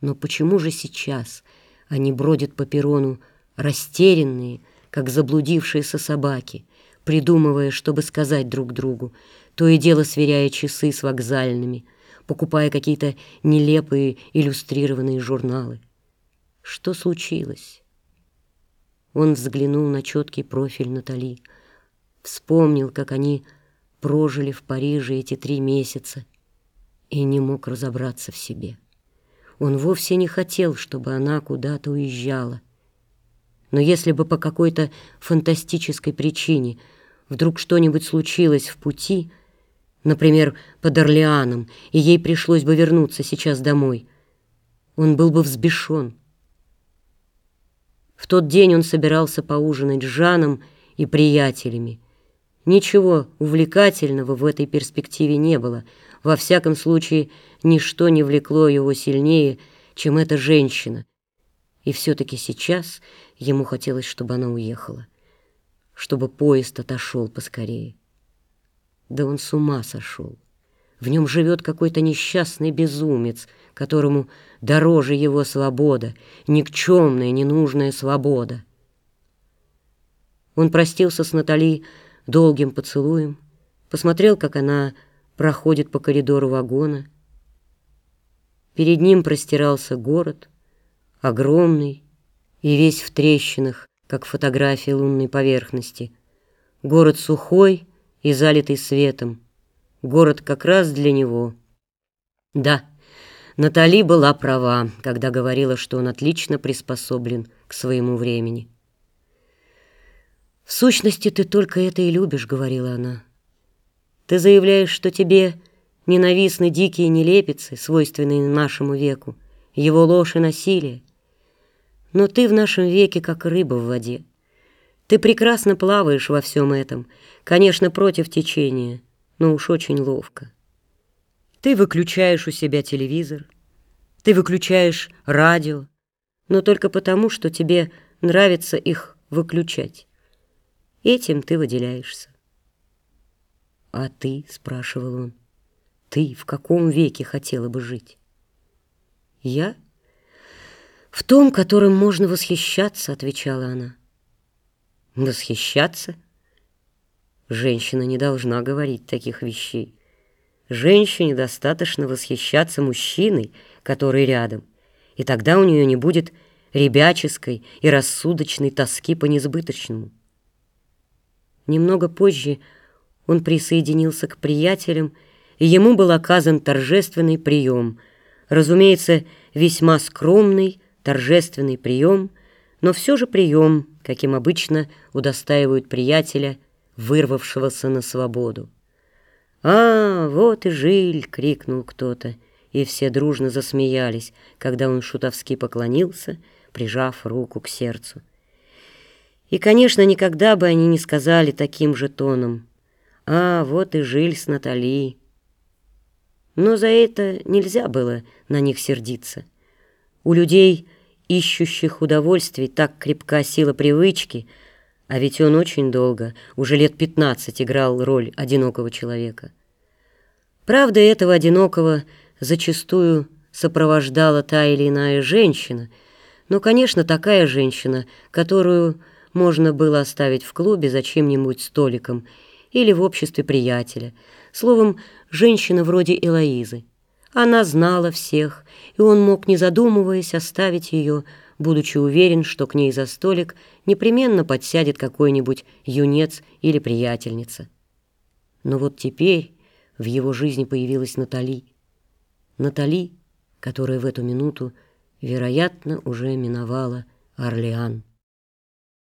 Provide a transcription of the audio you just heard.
Но почему же сейчас они бродят по перрону растерянные, как заблудившиеся собаки, придумывая, чтобы сказать друг другу, то и дело сверяя часы с вокзальными, покупая какие-то нелепые иллюстрированные журналы. Что случилось? Он взглянул на четкий профиль Натали, вспомнил, как они прожили в Париже эти три месяца и не мог разобраться в себе. Он вовсе не хотел, чтобы она куда-то уезжала. Но если бы по какой-то фантастической причине вдруг что-нибудь случилось в пути, например, под Орлеаном, и ей пришлось бы вернуться сейчас домой, он был бы взбешен. В тот день он собирался поужинать с Жаном и приятелями. Ничего увлекательного в этой перспективе не было. Во всяком случае, ничто не влекло его сильнее, чем эта женщина. И все-таки сейчас ему хотелось, чтобы она уехала, чтобы поезд отошел поскорее. Да он с ума сошел. В нем живет какой-то несчастный безумец, которому дороже его свобода, никчемная, ненужная свобода. Он простился с Натали долгим поцелуем, посмотрел, как она проходит по коридору вагона. Перед ним простирался город, огромный и весь в трещинах, как фотография лунной поверхности. Город сухой и залитый светом. Город как раз для него. Да, Натали была права, когда говорила, что он отлично приспособлен к своему времени. «В сущности, ты только это и любишь», — говорила она. Ты заявляешь, что тебе ненавистны дикие нелепицы, свойственные нашему веку, его ложь и насилие. Но ты в нашем веке как рыба в воде. Ты прекрасно плаваешь во всем этом, конечно, против течения, но уж очень ловко. Ты выключаешь у себя телевизор, ты выключаешь радио, но только потому, что тебе нравится их выключать. Этим ты выделяешься. «А ты?» — спрашивал он. «Ты в каком веке хотела бы жить?» «Я?» «В том, которым можно восхищаться», — отвечала она. «Восхищаться?» Женщина не должна говорить таких вещей. Женщине достаточно восхищаться мужчиной, который рядом, и тогда у нее не будет ребяческой и рассудочной тоски по несбыточному. Немного позже он присоединился к приятелям, и ему был оказан торжественный прием. Разумеется, весьма скромный, торжественный прием, но все же прием, каким обычно удостаивают приятеля, вырвавшегося на свободу. «А, вот и Жиль!» — крикнул кто-то, и все дружно засмеялись, когда он шутовски поклонился, прижав руку к сердцу. И, конечно, никогда бы они не сказали таким же тоном — а, вот и Жиль с Натали. Но за это нельзя было на них сердиться. У людей, ищущих удовольствий, так крепка сила привычки, а ведь он очень долго, уже лет пятнадцать, играл роль одинокого человека. Правда, этого одинокого зачастую сопровождала та или иная женщина, но, конечно, такая женщина, которую можно было оставить в клубе за чем-нибудь столиком – или в обществе приятеля. Словом, женщина вроде Элоизы. Она знала всех, и он мог, не задумываясь, оставить ее, будучи уверен, что к ней за столик непременно подсядет какой-нибудь юнец или приятельница. Но вот теперь в его жизни появилась Натали. Натали, которая в эту минуту, вероятно, уже миновала Орлеан.